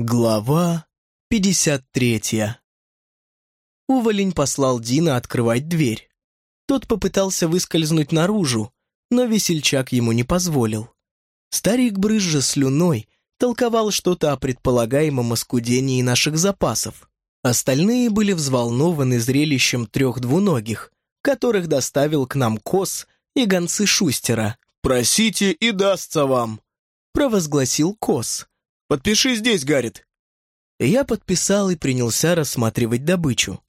Глава 53 Уволень послал Дина открывать дверь. Тот попытался выскользнуть наружу, но весельчак ему не позволил. Старик, брызжа слюной, толковал что-то о предполагаемом оскудении наших запасов. Остальные были взволнованы зрелищем трех двуногих, которых доставил к нам Кос и гонцы Шустера. «Просите, и дастся вам», — провозгласил Кос. «Подпиши здесь, Гаррит». Я подписал и принялся рассматривать добычу.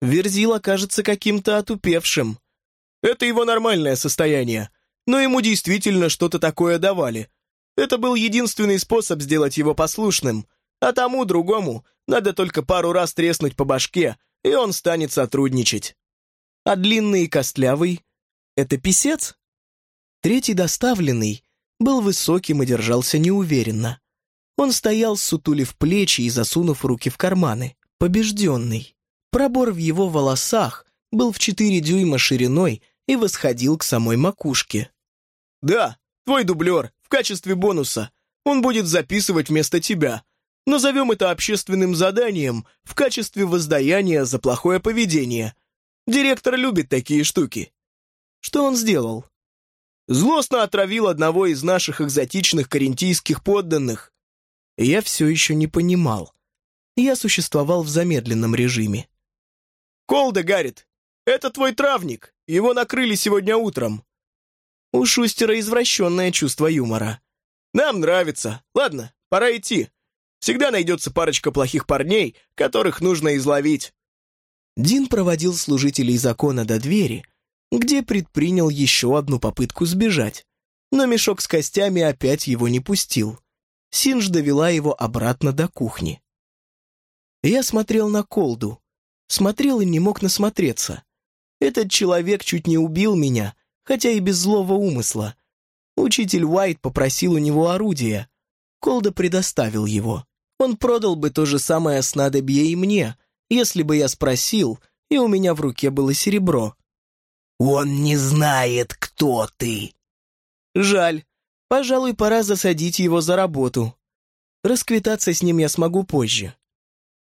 Верзила кажется каким-то отупевшим. Это его нормальное состояние, но ему действительно что-то такое давали. Это был единственный способ сделать его послушным, а тому другому надо только пару раз треснуть по башке, и он станет сотрудничать. А длинный и костлявый — это писец? Третий доставленный был высоким и держался неуверенно. Он стоял, сутулив плечи и засунув руки в карманы, побежденный. Пробор в его волосах был в четыре дюйма шириной и восходил к самой макушке. «Да, твой дублер, в качестве бонуса. Он будет записывать вместо тебя. Назовем это общественным заданием в качестве воздаяния за плохое поведение. Директор любит такие штуки». «Что он сделал?» «Злостно отравил одного из наших экзотичных карентийских подданных». Я все еще не понимал. Я существовал в замедленном режиме. «Колда, Гаррит, это твой травник. Его накрыли сегодня утром». У Шустера извращенное чувство юмора. «Нам нравится. Ладно, пора идти. Всегда найдется парочка плохих парней, которых нужно изловить». Дин проводил служителей закона до двери, где предпринял еще одну попытку сбежать, но мешок с костями опять его не пустил. Синж довела его обратно до кухни. Я смотрел на Колду, смотрел и не мог насмотреться. Этот человек чуть не убил меня, хотя и без злого умысла. Учитель Уайт попросил у него орудия. Колда предоставил его. Он продал бы то же самое снадобье и мне, если бы я спросил, и у меня в руке было серебро. «Он не знает, кто ты!» «Жаль. Пожалуй, пора засадить его за работу. Расквитаться с ним я смогу позже».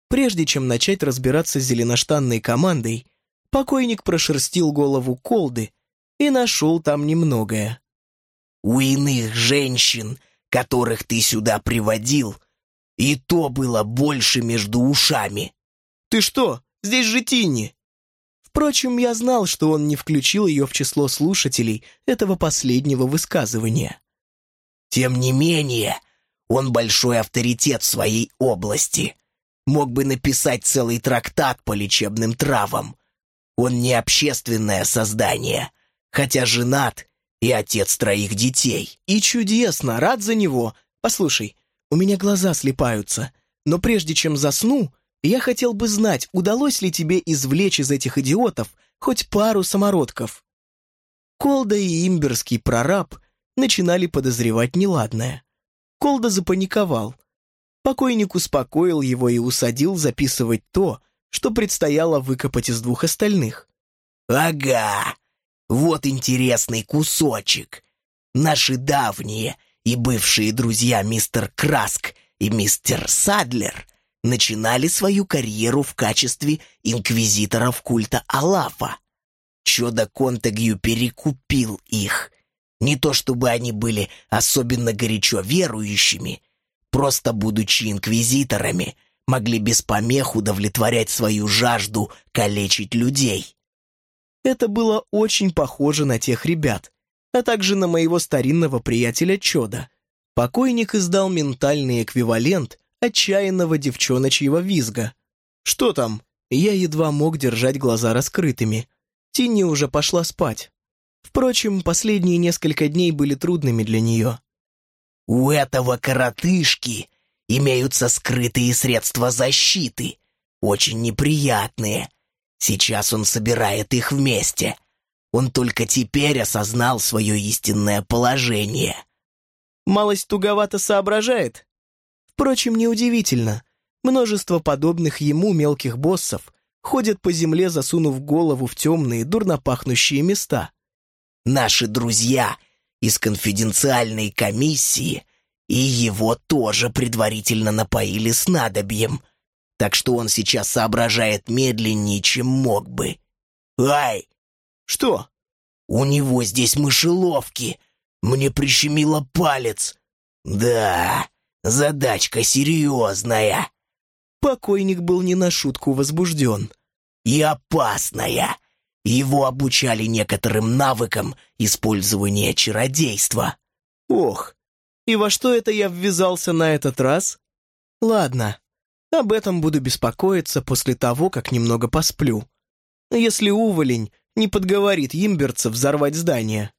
Прежде чем начать разбираться с зеленоштанной командой, покойник прошерстил голову колды и нашел там немногое. «У иных женщин, которых ты сюда приводил, и то было больше между ушами». «Ты что? Здесь же Тинни!» Впрочем, я знал, что он не включил ее в число слушателей этого последнего высказывания. «Тем не менее, он большой авторитет в своей области. Мог бы написать целый трактат по лечебным травам. Он не общественное создание, хотя женат и отец троих детей. И чудесно, рад за него. Послушай, у меня глаза слепаются, но прежде чем засну, я хотел бы знать, удалось ли тебе извлечь из этих идиотов хоть пару самородков. Колда и имберский прораб начинали подозревать неладное. Колда запаниковал. Покойник успокоил его и усадил записывать то, что предстояло выкопать из двух остальных. «Ага, вот интересный кусочек. Наши давние и бывшие друзья мистер Краск и мистер Садлер начинали свою карьеру в качестве инквизиторов культа Алафа. Чудо Контагью перекупил их. Не то чтобы они были особенно горячо верующими, просто будучи инквизиторами, могли без помех удовлетворять свою жажду калечить людей. Это было очень похоже на тех ребят, а также на моего старинного приятеля Чода. Покойник издал ментальный эквивалент отчаянного девчоночьего визга. «Что там?» Я едва мог держать глаза раскрытыми. Тинни уже пошла спать. Впрочем, последние несколько дней были трудными для нее. «У этого коротышки имеются скрытые средства защиты, очень неприятные. Сейчас он собирает их вместе. Он только теперь осознал свое истинное положение». «Малость туговато соображает?» Впрочем, неудивительно. Множество подобных ему мелких боссов ходят по земле, засунув голову в темные, дурно пахнущие места. «Наши друзья из конфиденциальной комиссии И его тоже предварительно напоили снадобьем. Так что он сейчас соображает медленнее, чем мог бы. Ай! Что? У него здесь мышеловки. Мне прищемило палец. Да, задачка серьезная. Покойник был не на шутку возбужден. И опасная. Его обучали некоторым навыкам использования чародейства. Ох, и во что это я ввязался на этот раз? Ладно, об этом буду беспокоиться после того, как немного посплю. Если уволень не подговорит имберца взорвать здание.